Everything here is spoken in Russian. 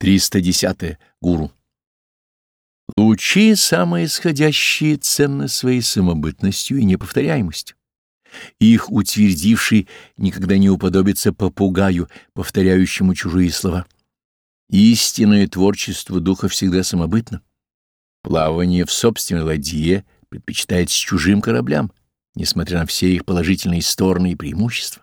310. Гуру. Лучи самые исходящие ценны своей самобытностью и неповторяемостью. Их утвердивший никогда не уподобится попугаю, повторяющему чужие слова. Истинное творчество духа всегда самобытно. Плавание в собственной ладье предпочитает с чужим кораблям, несмотря на все их положительные стороны и преимущества.